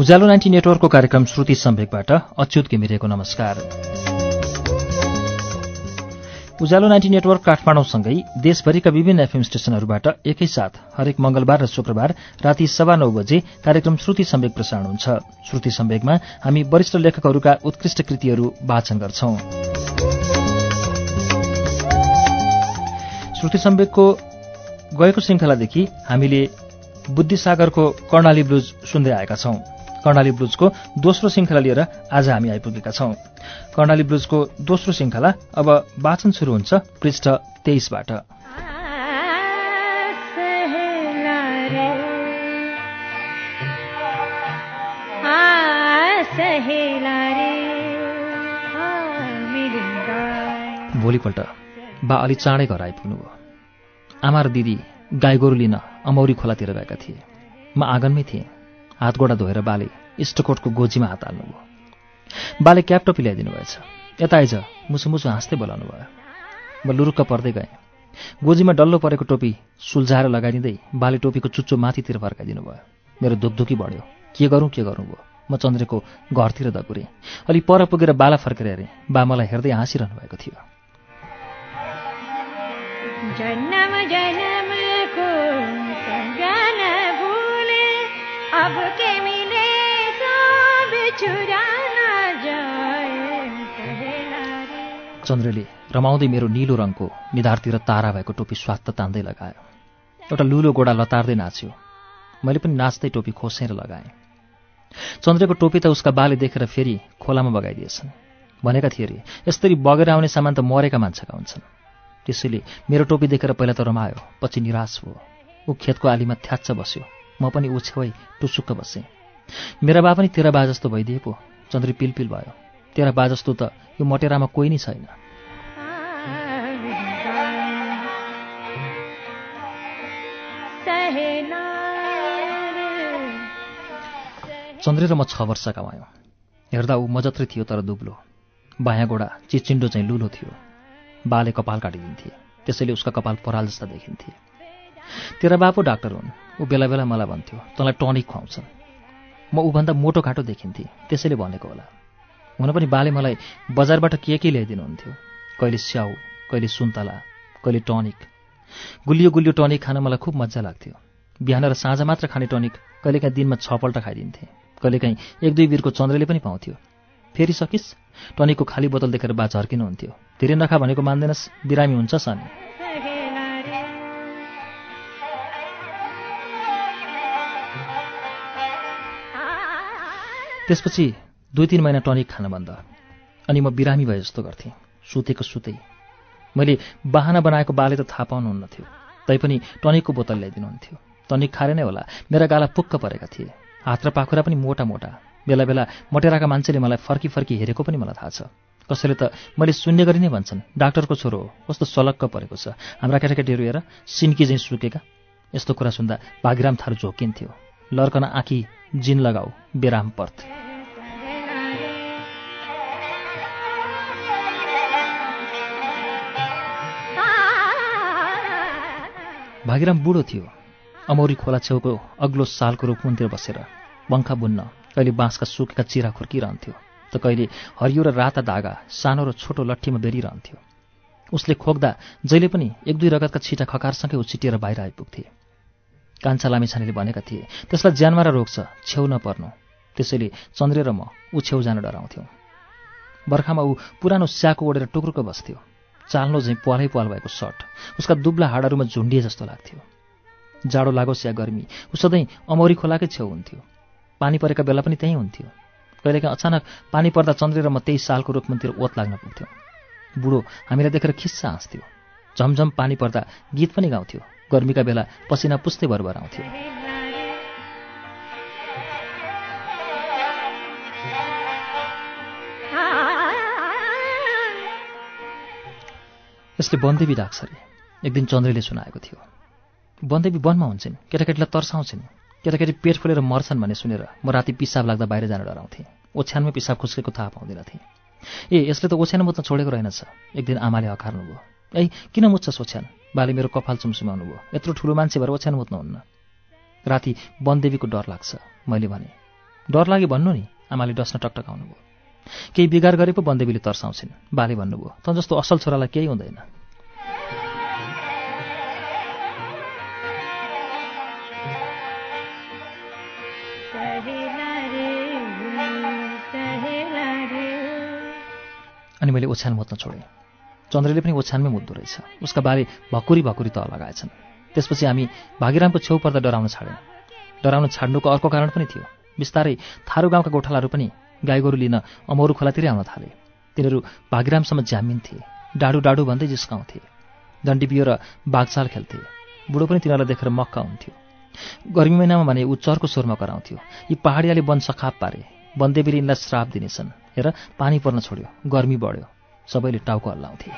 उज्यालो ninety नेटवर्कको कार्यक्रम श्रुति सम्वेकबाट अच्युत घिमिरेको नमस्कार। उज्यालो नाइन्टी नेटवर्क काठमाडौँसँगै देशभरिका विभिन्न एफएम स्टेशनहरूबाट एकैसाथ हरेक मंगलबार र शुक्रबार राति सवा नौ बजे कार्यक्रम श्रुति सम्वेक प्रसारण हुन्छ। श्रुति सम्वेकमा हामी वरिष्ठ लेखकहरूका उत्कृष्ट कृतिहरू वाचन गर्छौं। श्रुति सम्वेकको गएको श्रृङ्खलादेखि हामीले बुद्धिसागरको कर्णाली ब्लुज सुन्दै आएका छौं। कर्णाली ब्लुजको दोस्रो श्रृङ्खला लिएर आज हामी आइपुगेका छौं। कर्णाली ब्लुजको दोस्रो श्रृङ्खला अब वाचन शुरू हुन्छ पृष्ठ तेइसबाट। भोलिपल्ट बा अलि चाँडै घर आइपुग्नुभयो आमा र दिदी गाई गोरु लिन अमौरी खोलातिर गएका थिए। म आँगनमै थिएँ। हातगोडा धोएर बाले इष्टकोटको गोजीमा हात हाल्नुभयो। बाले क्याप टोपी ल्याइदिनु भएछ। यता आइज मुसु मुसु हाँस्दै बोलाउनु भयो। म लुरुक्क पर्दै गएँ। गोजीमा डल्लो परेको टोपी सुल्झाएर लगाइदिँदै बाले टोपीको चुच्चो माथितिर फर्काइदिनु भयो। मेरो धुकधुकी बढ्यो। के गरौँ के गरौँ भयो म चन्द्रेको घरतिर दगुरेँ अलि पर पुगेर बाला फर्केर हेरेँ। बा मलाई हेर्दै हाँसिरहनु भएको थियो। चन्द्रले रमाउँदै मेरो निलो रङको निधारतिर तारा भएको टोपी स्वात्त तान्दै लगायो। एउटा लुलो गोडा लतार्दै नाच्यो। मैले पनि नाच्दै टोपी खोसेर लगाएँ। चन्द्रको टोपी त उसका बाले देखेर फेरि खोलामा बगाइदिएछन्। भनेका थिए अरे यसरी बगेर आउने सामान त मरेका मान्छेका हुन्छन्। त्यसैले मेरो टोपी देखेर पहिला त रमायो पछि निराश भयो। ऊ खेतको आलीमा थ्याच्च बस्यो। म पनि ऊ टुसुक्क बसेँ। मेरा बा पनि तेरा बा जस्तो भइदिए पो। चन्द्री पिलपिल भयो। तेरा बा जस्तो त यो मटेरामा कोही नै छैन। चन्द्रे र म छ वर्ष कमायौँ। हेर्दा ऊ मजत्रै थियो तर दुब्लो। बायाँ गोडा चिचिन्डो चाहिँ लुलो थियो। बाले कपाल काटिदिन्थे। त्यसैले उसका कपाल पराल जस्ता देखिन्थे। तेरा बापु डाक्टर हुन्। ऊ बेला बेला मलाई भन्थ्यो तँलाई टनिक खुवाउँछन् म ऊभन्दा मोटो घाटो देखिन्थेँ त्यसैले भनेको होला। हुन पनि बाले मलाई बजारबाट के के ल्याइदिनुहुन्थ्यो? कहिले स्याउ कहिले सुन्तला कहिले टनिक। गुलियो गुलियो टनिक खान मलाई खुब मजा लाग्थ्यो। बिहान र साँझ मात्र खाने टनिक कहिलेकाहीँ दिनमा छपल्ट खाइदिन्थे। कहिलेकाहीँ एक दुई बिरको चन्द्रले पनि पाउँथ्यो। फेरि सकिस्? टनिकको खाली बोतल देखेर बा झर्किनुहुन्थ्यो। धेरै नखा भनेको मान्दैनस्। बिरामी हुन्छ सानी त्यसपछि दुई तिन महिना टनिक खान बन्द। अनि म बिरामी भए जस्तो गर्थेँ। सुतेको सुतै। मैले बाहना बनाएको बाले त थाहा पाउनुहुन्न थियो। तैपनि टनिकको बोतल ल्याइदिनुहुन्थ्यो। टनिक खाएर नै होला। मेरा गाला पुक्क परेका थिए। हात र पाखुरा पनि मोटा मोटा बेला बेला मटेराका मान्छेले मलाई फर्की फर्की हेरेको पनि मलाई थाहा छ। कसैले त मैले सुन्ने गरी नै भन्छन् डाक्टरको छोरो हो। कस्तो सलक्क परेको छ। हाम्रा केटाकेटीहरू हेर सिन्की चाहिँ सुकेका। यस्तो कुरा सुन्दा भागिराम थारू झोकिन्थ्यो। लर्कन आँखी जिन लगाऊ बेराम पर्थ। भागिराम बुढो थियो। अमौरी खोला छेउको अग्लो सालको रुखमुनतिर बसेर पङ्खा बुन्न कहिले बाँसका सुकेका चिरा खुर्किरहन्थ्यो त कहिले हरियो र राता धागा सानो र छोटो लट्ठीमा बेरिरहन्थ्यो। उसले खोक्दा जहिले पनि एक दुई रगतका छिटा खकारसँगै उछिटिएर बाहिर आइपुग्थे। कान्छा लामिछानेले भनेका थिए। त्यसलाई ज्यानमारा रोग छ छेउ नपर्नु। त्यसैले चन्द्रे र म ऊ छेउ जान डराउँथ्यौँ। बर्खामा ऊ पुरानो स्याको ओढेर टुक्रुको बस्थ्यो। चाल्नो झैँ पालै पाल भएको सर्ट। उसका दुब्ला हाडहरूमा झुन्डिए जस्तो लाग्थ्यो। जाडो लागोस् या गर्मी। ऊ सधैँ अमौरी खोलाकै छेउ हुन्थ्यो। पानी परेका बेला पनि त्यहीँ हुन्थ्यो। कहिलेकाहीँ अचानक पानी पर्दा चन्द्रे र म त्यही सालको रुखमुनतिर ओत लाग्न पुग्थ्यौँ। बुढो हामीलाई देखेर खिस्सा हाँस्थ्यो। झमझम पानी पर्दा गीत पनि गाउँथ्यो। गर्मीका बेला पसिना पुस्दै भरभर आउँथ्यो। यसले बन्देवी डाक्छ अरे एक दिन चन्द्रले सुनाएको थियो। बन्देवी वनमा हुन्छन् केटाकेटीलाई तर्साउँछन् केटाकेटी पेट फुलेर मर्छन् भन्ने सुनेर म राति पिसाब लाग्दा बाहिर जान डराउँथेँ। ओछ्यानमै पिसाब खुस्केको थाहा पाउँदिनथेँ। ए यसले त ओछ्यान मुत्न छोडेको रहेनछ। एक दिन आमाले हकार्नुभयो ऐ किन मुच्छस् ओछ्यान बाले मेरो कपाल चुमसुमाउनु भयो। यत्रो ठुलो मान्छे भएर ओछ्यान मुत्नुहुन्न। राति वनदेवीको डर लाग्छ मैले भने। डर लाग्यो भन्नु नि आमाले डस्न टकटकाउनु भयो। केही बिगार गरे पो बन्देवीले तर्साउँछिन्। बाले भन्नुभयो त जस्तो असल छोरालाई केही हुँदैन। अनि मैले ओछ्यान मुत्न छोडेँ। चन्द्रले पनि ओछ्यानमै मुद्दो रहेछ। उसका बाले भकुरी भकुरी तह लगाएछन्। त्यसपछि हामी भागीरामको छेउ पर्दा डराउन छाड्यौँ। डराउन छाड्नुको अर्को कारण पनि थियो। बिस्तारै थारू गाउँका गोठालाहरू पनि गाईगोरु लिन अमौरु खोलातिरै आउन थाले। तिनीहरू भागीरामसम्म झ्यामिन थिए डाडु डाडु भन्दै जिस्काउँथे। डन्डी बियो र बाघचाल खेल्थे। बुढो पनि तिनीहरूलाई देखेर मक्का हुन्थ्यो। गर्मी महिनामा भने ऊ चर्को स्वरमा कराउँथ्यो। यी पहाडियाले वन सखाप पारे। वनदेवीले यिनलाई श्राप दिनेछन्। हेर पानी पर्न छोड्यो। गर्मी बढ्यो। सबैले टाउको हल्लाउँथे।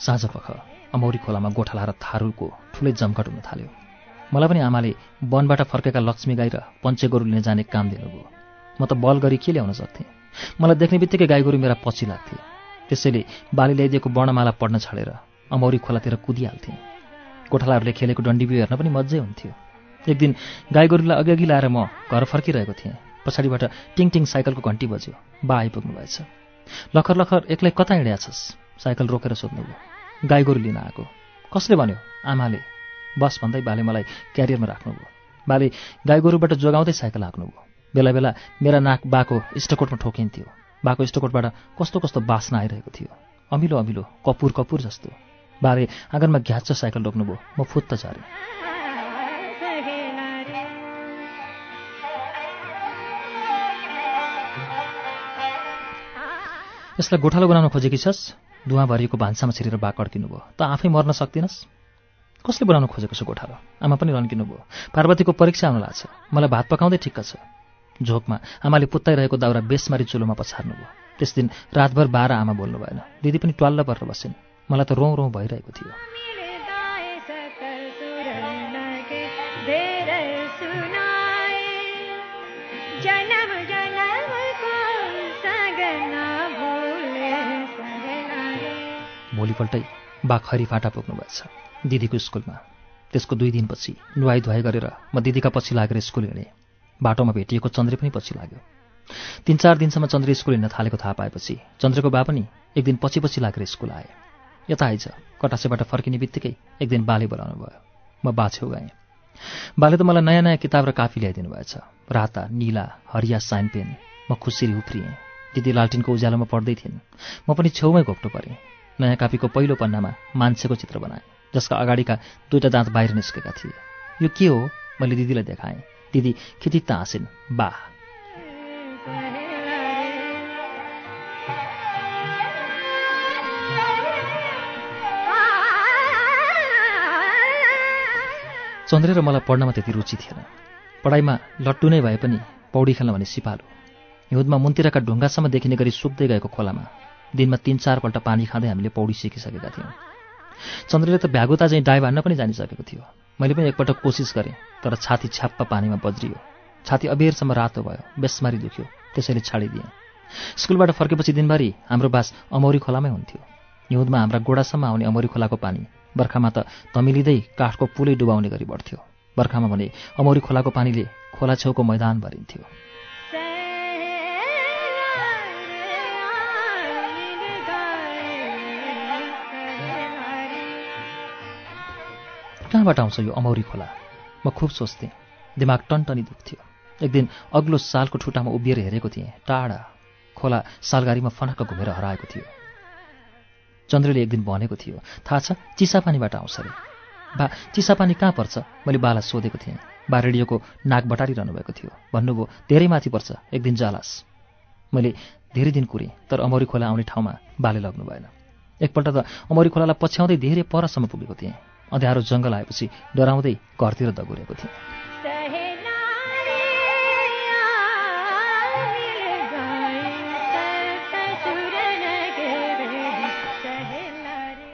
साँझ पख अमौरी खोलामा गोठाला र थारूको ठुलै जमघट हुन थाल्यो। मलाई पनि आमाले वनबाट फर्केका लक्ष्मी गाई र पञ्चे गोरु लिन जाने काम दिनुभयो। म त बल गरी के ल्याउन सक्थेँ। मलाई देख्ने बित्तिकै गाई गोरु मेरा पछि लाग्थे। त्यसैले बाली ल्याइदिएको वर्णमाला पढ्न छाडेर अमौरी खोलातिर कुदिहाल्थेँ। गोठालाहरूले खेलेको डन्डीबियो हेर्न पनि मजै हुन्थ्यो। एक दिन गाई गोरुलाई अघि अघि लाएर म घर फर्किरहेको थिएँ। पछाडिबाट टिङ टिङ साइकलको घन्टी बज्यो। बा आइपुग्नु भएछ। लखर लखर एक्लै कता हिँड्या छस्? साइकल रोकेर सोध्नुभयो गाई गोरु लिन आएको। कसले भन्यो? आमाले। बस भन्दै बाले मलाई क्यारियरमा राख्नुभयो बाले गाई गोरुबाट जोगाउँदै साइकल हाँक्नुभयो बेला बेला मेरा नाक बाको इष्टकोटमा ठोकिन्थ्यो। बाको इष्टकोटबाट कस्तो कस्तो बास्ना आइरहेको थियो। अमिलो अमिलो कपुर कपुर जस्तो। बाले आँगनमा घ्याच्च साइकल रोक्नुभयो म फुत्त झरेँ यसलाई गोठालो बनाउन खोजेकी छस्? धुवा भरिएको भान्सामा छिरेर बा कड्किनु भयो। त आफै मर्न सक्दिनस्? कसले बनाउन खोजेको छ गोठालो? आमा पनि रन्किनु भयो। पार्वतीको परीक्षा आउन लाग्छ। मलाई भात पकाउँदै ठिक्क छ। झोकमा आमाले पुत्ताइरहेको दाउरा बेसमारी चुलोमा पछार्नु भयो। त्यस दिन रातभर बाह्र आमा बोल्नु भएन। दिदी पनि ट्वाल्ल परेर बसिन्। मलाई त रौँ रौँ भइरहेको थियो। भोलिपल्टै बा खरी फाटा पुग्नुभएछ दिदीको स्कुलमा। त्यसको दुई दिनपछि नुहाई धुवाई गरेर म दिदीका पछि लागेर स्कुल हिँडेँ। बाटोमा भेटिएको चन्द्रे पनि पछि लाग्यो। तिन चार दिनसम्म चन्द्र स्कुल हिँड्न थालेको थाहा पाएपछि चन्द्रको बा पनि एक दिन पछि पछि लागेर स्कुल आए। यता आइज। कटासेबाट फर्किने बित्तिकै एक दिन बाले बोलाउनु भयो। म बाछेउ गएँ बाले त मलाई नयाँ नयाँ किताब र कापी ल्याइदिनु भएछ। राता निला हरिया साइन पेन। म खुसिरी उफ्रिएँ। दिदी लालटिनको उज्यालोमा पढ्दै थिइन्। म पनि छेउमै घोप्टो परेँ। नयाँ कापीको पहिलो पन्नामा मान्छेको चित्र बनाएँ जसका अगाडिका दुईटा दाँत बाहिर निस्केका थिए। यो के हो? मैले दिदीलाई देखाएँ। दिदी खितित्त हाँसिन्। बा चन्द्रे र मलाई पढ्नमा त्यति रुचि थिएन। पढाइमा लट्टु नै भए पनि पौडी खेल्न भने सिपालु। हिउँदमा मुन्तिरका ढुङ्गासम्म देखिने गरी सुक्दै गएको खोलामा दिनमा तिन चारपल्ट पानी खाँदै हामीले पौडी सिकिसकेका थियौँ। चन्द्रले त भ्यागुता चाहिँ डाइभ हान्न पनि जानिसकेको थियो। मैले पनि एकपल्ट कोसिस गरेँ तर छाती छ्याप्प पानीमा बज्रियो। छाती अबेरसम्म रातो भयो बेसमारी दुख्यो त्यसैले छाडिदिएँ। स्कुलबाट फर्केपछि दिनभरि हाम्रो बास अमौरी खोलामै हुन्थ्यो। हिउँदमा हाम्रा गोडासम्म आउने अमौरी खोलाको पानी बर्खामा त तमिलिँदै काठको पुलै डुबाउने गरी बढ्थ्यो। बर्खामा भने अमौरी खोलाको पानीले खोला छेउको मैदान भरिन्थ्यो। कहाँबाट आउँछ यो अमौरी खोला? म खुब सोच्थेँ। दिमाग टनटनी दुख्थ्यो। एक दिन अग्लो सालको ठुटामा उभिएर हेरेको थिएँ टाढा। खोला सालगारीमा फनक्क घुमेर हराएको थियो। चन्द्रले एक दिन भनेको थियो थाहा छ चिसापानीबाट आउँछ अरे बा चिसापानी कहाँ पर्छ? मैले बालाई सोधेको थिएँ। बा रेडियोको नाक बटारिरहनु भएको थियो। भन्नुभयो धेरै माथि पर्छ एक दिन जालास। मैले धेरै दिन कुरेँ तर अमौरी खोला आउने ठाउँमा बाले लग्नु भएन। एकपल्ट त अमौरी खोलालाई पछ्याउँदै धेरै परसम्म पुगेको थिएँ। अँध्यारो जङ्गल आएपछि डराउँदै घरतिर दगुरेको थिएँ।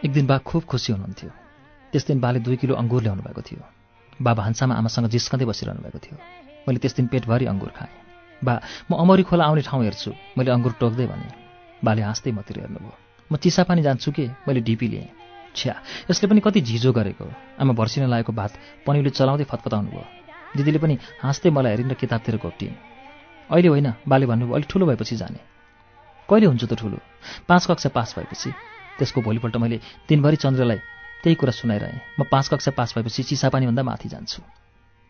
एक दिन बा खुब खुसी हुनुहुन्थ्यो। त्यस दिन बाले दुई किलो अङ्गुर ल्याउनु भएको थियो। बा भान्सामा आमासँग जिस्कँदै बसिरहनु भएको थियो। मैले त्यस दिन पेटभरि अङ्गुर खाएँ। बा म अमरी खोला आउने ठाउँ हेर्छु। मैले अङ्गुर टोक्दै भने बाले हाँस्दै मतिर हेर्नुभयो। म चिसापानी जान्छु के? मैले ढिपी लिएँ। छ्या यसले पनि कति झिजो गरेको। आमा भर्सिन लागेको भात पनिउले चलाउँदै फतफताउनु भयो। दिदीले पनि हाँस्दै मलाई हेरिन किताबतिर घोप्टिन्। अहिले होइन बाले भन्नुभयो अलिक ठुलो भएपछि जाने। कहिले हुन्छ त ठुलो? पाँच कक्षा पास भएपछि। त्यसको भोलिपल्ट मैले दिनभरि चन्द्रलाई त्यही कुरा सुनाइरहेँ। म पाँच कक्षा पास भएपछि चिसापानीभन्दा माथि जान्छु।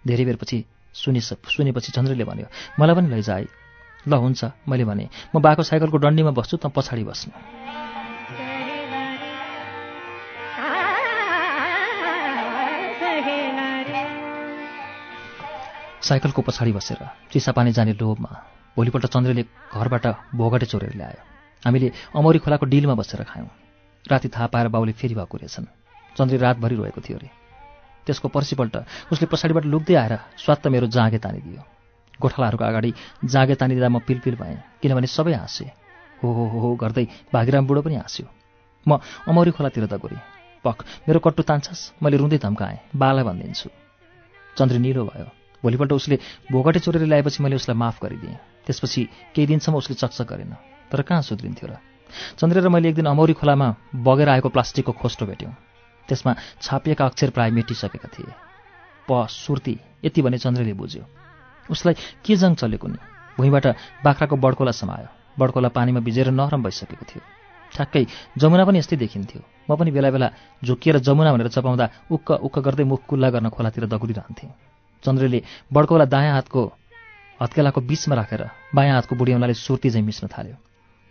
धेरै बेरपछि सुनि सुनेपछि चन्द्रले भन्यो मलाई पनि लैजा है। ल हुन्छ मैले भने म बाको साइकलको डन्डीमा बस्छु त पछाडि बस्नु। साइकलको पछाडि बसेर चिसापानी जाने लोभमा भोलिपल्ट चन्द्रले घरबाट भोगटे चोरेर ल्यायो। हामीले अमौरी खोलाको डिलमा बसेर खायौँ। राति थाहा पाएर बाउले फेरि भएको रहेछन् चन्द्री रातभरि रोएको थियो अरे। त्यसको पर्सिपल्ट उसले पछाडिबाट लुक्दै आएर स्वात्त मेरो जाँगे तानिदियो। गोठालाहरूको अगाडि जाँगे तानिदिँदा म पिलपिल भएँ किनभने सबै हाँसे। हो हो हो गर्दै भागीराम बुढो पनि हाँस्यो। म अमौरी खोलातिर त गएँ पख मेरो कट्टु तान्छस् मैले रुँदै धम्काएँ बालाई भनिदिन्छु। चन्द्री निलो भयो। भोलिपल्ट उसले भोगटे चोरेर ल्याएपछि मैले उसलाई माफ गरिदिएँ। त्यसपछि केही दिनसम्म उसले चकचक गरेन। तर कहाँ सुध्रिन्थ्यो र? चन्द्र र मैले एक दिन अमौरी खोलामा बगेर आएको प्लास्टिकको खोस्टो भेट्यौँ। त्यसमा छापिएका अक्षर प्राय मेटिसकेका थिए। प सुर्ती यति भने चन्द्रले बुझ्यो। उसलाई के जङ चलेको नि भुइँबाट बाख्राको बड्कोला समायो। बड्कोला पानीमा भिजेर नरम भइसकेको थियो। ठ्याक्कै जमुना पनि यस्तै देखिन्थ्यो। म पनि बेला बेला झुकिएर जमुना भनेर चपाउँदा उक्क उक्क गर्दै मुख कुल्ला गर्न खोलातिर दगुरिरहन्थेँ। चन्द्रले बड्कोला दायाँ हातको हत्केलाको बिचमा राखेर बायाँ हातको बुढी सुर्ती झैँ मिच्न थाल्यो।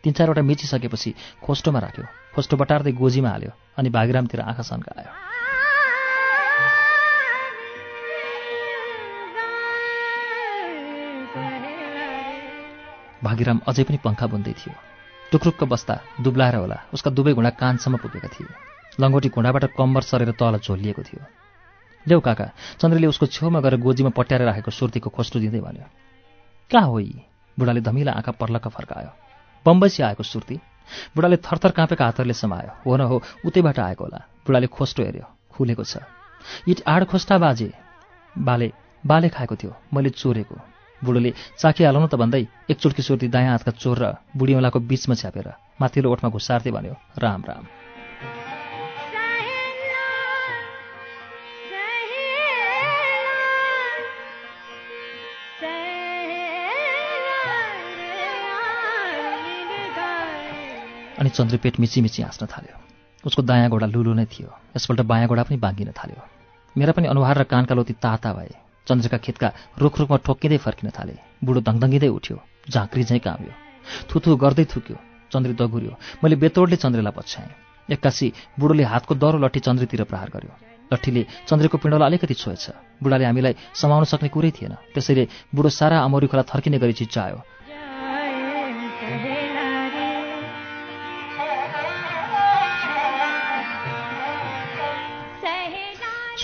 तिन चारवटा मिचिसकेपछि खोस्टोमा राख्यो। खोस्टो बटार्दै गोजीमा हाल्यो अनि भागिरामतिर आँखा सन्कायो। भागीराम अझै पनि पङ्खा बुन्दै थियो। टुक्रुक्क बस्दा दुब्लाएर होला उसका दुवै घुँडा कानसम्म पुगेका थिए। लङ्गोटी घुँडाबाट कम्बर सरेर तल झोलिएको थियो। ल्याउ काका चन्द्रले उसको छेउमा गएर गोजीमा पट्याएर राखेको सुर्तीको खोस्टो दिँदै भन्यो कहाँ हो यी? बुढाले धमिला आँखा पर्लक्क फर्कायो। बम्बैसी आएको सुर्ती। बुढाले थरथर काँपेका हातहरूले समायो। हो न हो उतैबाट आएको होला। बुढाले खोस्टो हेऱ्यो। खुलेको छ। इट आड खोस्टा बाजे। बाले बाले खाएको थियो। मैले चोरेको। बुढोले चाखिहालौँ त भन्दै एक चुट्की सुर्ती दायाँ हातका चोर र बुढीौँलाको बिचमा छ्यापेर माथिल्लो ओठमा घुसार्दै भन्यो राम राम। अनि चन्द्र पेट मिची मिची हाँस्न थाल्यो। उसको दायाँ गोडा लुलु नै थियो यसपल्ट बायाँ गोडा पनि बाँगिन थाल्यो। मेरा पनि अनुहार र कानका लोती ताता भए। चन्द्रका खेतका रुख रुखमा ठोक्किँदै फर्किन थाले। बुढो धङधङ्गिँदै उठ्यो झाँक्री झैँ काम्यो। थुथु गर्दै थुक्यो। चन्द्री दगुर्यो। मैले बेतोडले चन्द्रलाई पछ्याएँ। एक्कासी बुढोले हातको दह्रो लट्ठी चन्द्रीतिर प्रहार गर्यो। लट्ठीले चन्द्रको पिण्डलाई अलिकति छोएछ। बुढाले हामीलाई समाउन सक्ने कुरै थिएन। त्यसैले बुढो सारा अमौरी खोला थर्किने गरी चिच्चायो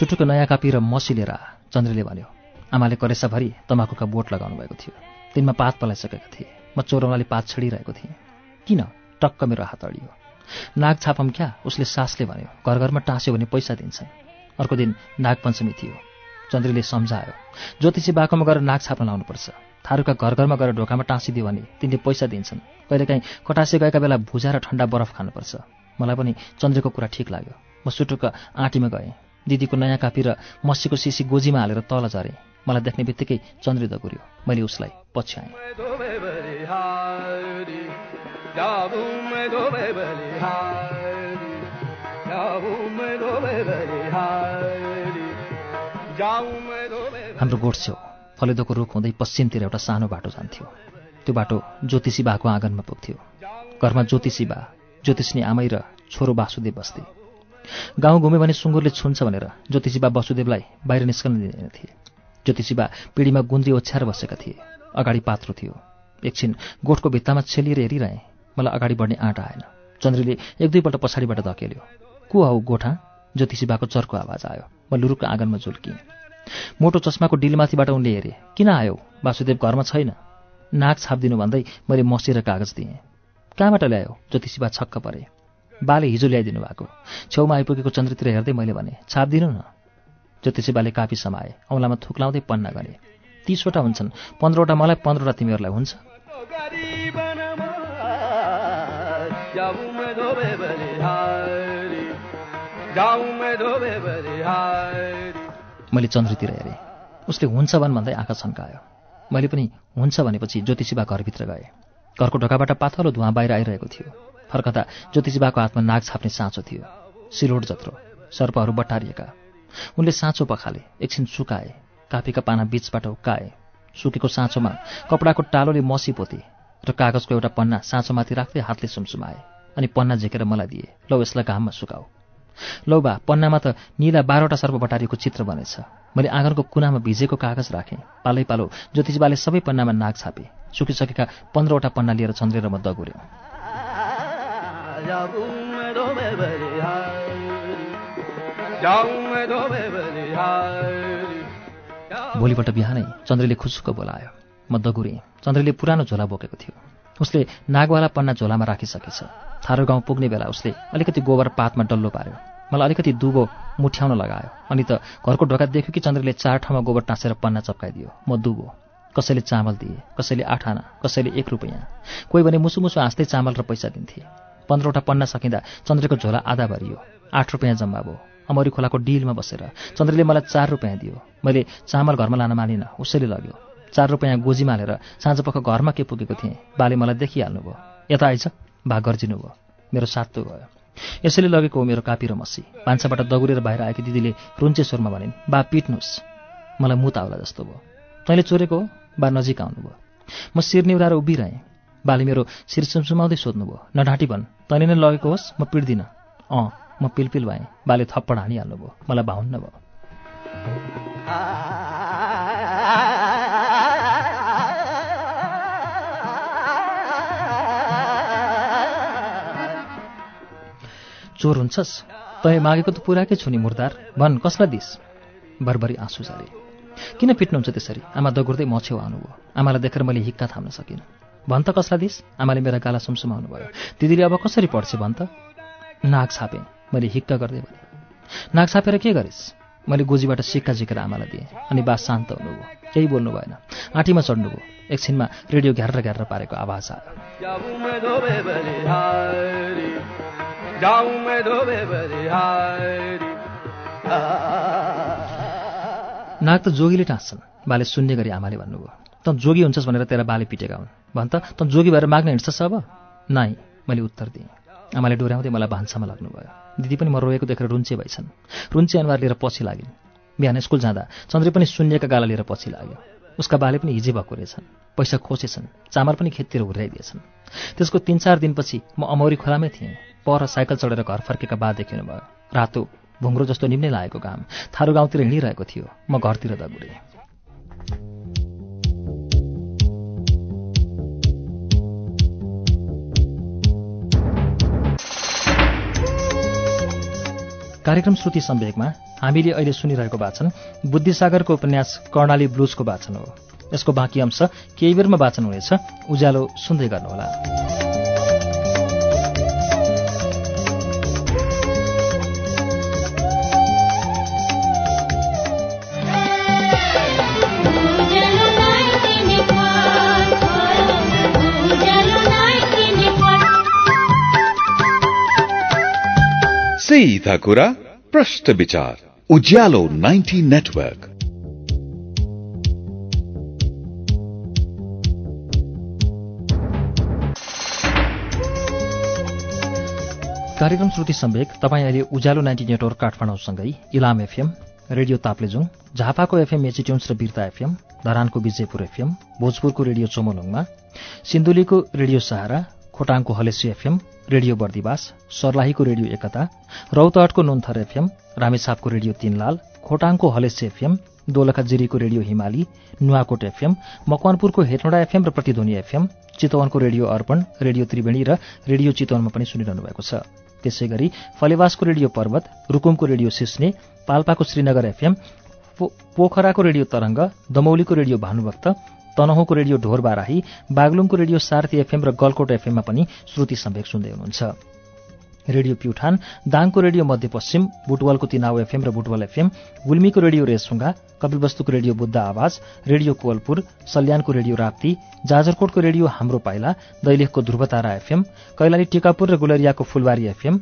सुटुको नयाँ कापी र मसी लिएर चन्द्रले भन्यो आमाले करेसाभरि तमाकुका बोट लगाउनु भएको थियो। तिनमा पात पलाइसकेका थिए। म चोरौनाले पात छडिरहेको थिएँ। किन? टक्क मेरो हात अडियो। नाग छापम क्या? उसले सासले भन्यो घर घरमा टाँस्यो भने पैसा दिन्छन्। अर्को दिन नागपञ्चमी थियो चन्द्रले सम्झायो ज्योतिषी बाकोमा गएर नाग छाप्न लाउनुपर्छ। थारूका घर घरमा गएर ढोकामा टाँसिदियो भने तिनले पैसा दिन्छन्। कहिलेकाहीँ कटासे गएका बेला भुजा र ठन्डा बरफ खानुपर्छ। मलाई पनि चन्द्रको कुरा ठिक लाग्यो। म सुटुक आँटीमा गएँ। दिदीको नयाँ कापी र मस्सीको सिसी गोजीमा हालेर तल झरेँ। मलाई देख्ने बित्तिकै चन्द्री मैले उसलाई पछ्याएँ। हाम्रो गोठ छेउ फलेदोको रुख हुँदै पश्चिमतिर एउटा सानो बाटो जान्थ्यो। त्यो बाटो ज्योतिषी बाको आँगनमा पुग्थ्यो। घरमा ज्योतिषी बा ज्योतिषनी आमै र छोरो वासुदेव बस्थे। गाउँ घुम्यो भने सुँगुरले छुन्छ भनेर ज्योतिषीबा वसुदेवलाई बाहिर निस्कन दिँदैन थिए। ज्योतिषीबा पिँढीमा गुन्द्री ओछ्याएर बसेका थिए। अगाडि पात्रो थियो। एकछिन गोठको भित्तामा छेलिएर हेरिरहे मलाई अगाडि बढ्ने आँट आएन। चन्द्रीले एक दुईपल्ट पछाडिबाट धकेल्यो। को हौ गोठा? ज्योतिषीबाको चर्को आवाज आयो। म लुरुकको आँगनमा झुल्किएँ। मोटो चस्माको डिलमाथिबाट उनले हेरे किन आयो? वासुदेव घरमा छैन। नाक छापिदिनु भन्दै मैले मसेर कागज दिएँ। कहाँबाट ल्यायो? ज्योतिषीबा छक्क परे। बाले हिजो ल्याइदिनु भएको। छेउमा आइपुगेको चन्द्रतिर हेर्दै मैले भने छापिदिनु न। ज्योतिषी बाले कापी समाए औँलामा थुक्लाउँदै पन्ना गरे तिसवटा हुन्छन् पन्ध्रवटा मलाई पन्ध्रवटा तिमीहरूलाई हुन्छ। मैले चन्द्रतिर हेरेँ। उसले हुन्छ भन् भन्दै आँखा छन्कायो। मैले पनि हुन्छ भनेपछि ज्योतिषीबा घरभित्र गएँ। घरको ढोकाबाट पाथलो धुवाँ बाहिर आइरहेको थियो। फर्कदा ज्योतिषीबाको हातमा नाग छाप्ने साँचो थियो। सिलोट जत्रो सर्पहरू बटारिएका। उनले साँचो पखाले एकछिन सुकाए कापीका पाना बीचबाट उक्काए सुकेको साँचोमा कपडाको टालोले मसी पोते र कागजको एउटा पन्ना साँचोमाथि राख्दै हातले सुमसुमाए अनि पन्ना झिकेर मलाई दिए लौ यसलाई घाममा सुकाऊ। लौ बा पन्नामा त निला बाह्रवटा सर्पबटारीको चित्र बनेछ। मैले आँगनको कुनामा भिजेको कागज राखेँ। पालै पालो ज्योतिषबाले सबै पन्नामा नाग छापे। सुकिसकेका पन्ध्रवटा पन्ना लिएर चन्द्रेर म दगुर्यो भोलिपल्ट बिहानै चन्द्रले खुसुक्क बोलायो म दगुरेँ चन्द्रले पुरानो झोला बोकेको थियो। उसले नागवाला पन्ना झोलामा राखिसकेछ। थारो गाउँ पुग्ने बेला उसले अलिकति गोबर पातमा डल्लो पार्यो। मलाई अलिकति दुबो मुठ्याउन लगायो। अनि त घरको ढोका देख्यो कि चन्द्रले चार ठाउँमा गोबर टाँसेर पन्ना चप्काइदियो। म दुबो। कसैले चामल दिए कसैले आठ आना कसैले एक रुपियाँ। कोही भने मुसु मुसु हाँस्दै चामल र पैसा दिन्थे। पन्ध्रवटा पन्ना सकिँदा चन्द्रको झोला आधा भरियो। आठ रुपियाँ जम्मा भयो। अमरी खोलाको डिलमा बसेर चन्द्रले मलाई चार रुपियाँ दियो। मैले चामल घरमा लान मानिनँ उसैले लग्यो। चार रुपियाँ गोजी मालेर साँझपख घरमा के पुगेको थिएँ? बाले मलाई देखिहाल्नुभयो। यता आइज भाग गर्जिनु भयो मेरो सातो गयो। यसैले लगेको हो मेरो कापी र मसी। भान्साबाट दगुरेर बाहिर आएकी दिदीले रुन्चे स्वरमा भनिन् बा पिट्नुहोस् मलाई मुत आउला जस्तो भयो। तैँले चोरेको हो? बा नजिक आउनुभयो। म शिर उभिरहेँ। बाले मेरो शिर सुमसुमाउँदै सोध्नुभयो नढाँटी भन् तैँले नै लगेको होस् म पिट्दिनँ अँ म पिलपिल भएँ। बाले थप्पड हानिहाल्नुभयो मलाई भाउन्न भयो। चोर हुन्छस्? तँ मागेको त पुराकै छु नि मुर्दार। भन् कसलाई दिस बरबरी आँसु झरे। किन पिट्नुहुन्छ त्यसरी? आमा दगुर्दै म छेउ आउनुभयो आमालाई देखेर मैले हिक्का थाम्न सकिनँ। भन् त कसलाई दिस आमाले मेरा गाला सुमसुमाउनु भयो। दिदीले अब कसरी पढ्छ भन् त? नाग छापेँ। मैले हिक्का गर्दै भने नाग छापेर के गरिस्? मैले गोजीबाट सिक्का झिकेर आमालाई दिएँ अनि बा शान्त हुनुभयो केही बोल्नु भएन। आँटीमा चढ्नुभयो एकछिनमा रेडियो घ्यार घ्यार पारेको आवाज आयो। नाग त जोगीले टाँच्छन् बाले सुन्ने गरी आमाले भन्नुभयो। त जोगी हुन्छस् भनेर तेरा बाले पिटेका हुन्। भन् त त जोगी भएर माग्न हिँड्छस् अब? नाइ मैले उत्तर दिएँ। आमाले डोर्याउँदै मलाई भान्सामा लाग्नुभयो। दिदी पनि म रोएको देखेर रुन्चे भइछन्। रुन्चे अनुहार लिएर पछि लागिन् बिहान स्कुल जाँदा चन्द्रे पनि सुन्निएका गाला लिएर पछि लाग्यो। उसका बाले पनि हिजै भएको रहेछन्। पैसा खोसेछन् चामल पनि खेततिर हुर्याइदिएछन् त्यसको तिन चार दिनपछि म अमौरी खोलामै थिएँ। पर साइकल चढेर घर फर्केका बा देखिनु भयो रातो भुङ्ग्रो जस्तो निम्नै लागेको घाम। थारू गाउँतिर हिँडिरहेको थियो। म घरतिर दगुरेँ। कार्यक्रम श्रुति सम्वेकमा हामीले अहिले सुनिरहेको वाचन बुद्धिसागरको उपन्यास कर्णाली ब्लुजको वाचन हो। यसको बाँकी अंश केही बेरमा वाचन हुनेछ। उज्यालो सुन्दै गर्नुहोला। सीधा कुरा प्रश्न विचार उज्यालो 90 नेटवर्क कार्यक्रम श्रुति सम्वेक तपाईँ अहिले उज्यालो नाइन्टी नेटवर्क काठमाडौँसँगै इलाम एफएम रेडियो ताप्लेजुङ झापाको एफएम एचिट्युन्स र बिर्ता एफएम धरानको विजयपुर एफएम भोजपुरको रेडियो चोमोलुङमा सिन्धुलीको रेडियो सहारा खोटाङको हलेसी एफएम रेडियो बर्दिवास सर्लाहीको रेडियो एकता रौतहटको नुन्थर एफएम रामेछापको रेडियो तीनलाल खोटाङको हलेसी एफएम दोलखा जिरीको रेडियो हिमाली नुवाकोट एफएम मकवानपुरको हेटौँडा एफएम र प्रतिध्वनि एफएम चितवनको रेडियो अर्पण रेडियो त्रिवेणी र रेडियो चितवनमा पनि सुनिरहनु भएको छ। त्यसै गरी फलेवासको रेडियो पर्वत रुकुमको रेडियो सिस्ने पाल्पाको श्रीनगर एफएम पोखराको रेडियो तरङ्ग दमौलीको रेडियो भानुभक्त तनहुँको रेडियो ढोर बाराही बागलुङको रेडियो सारथी एफएम र गलकोट एफएममा पनि श्रुति सम्वेक सुन्दै हुनुहुन्छ। रेडियो प्युठान दाङको रेडियो मध्यपश्चिम बुटवलको तिनाउ एफएम र बुटवल एफएम गुल्मीको रेडियो रेसुङ्गा कपिलवस्तुको रेडियो बुद्ध आवाज रेडियो कोवलपुर सल्यानको रेडियो राप्ती जाजरकोटको रेडियो हाम्रो पाइला दैलेखको ध्रुवतारा एफएम कैलाली टिकापुर र गुलरियाको फुलबारी एफएम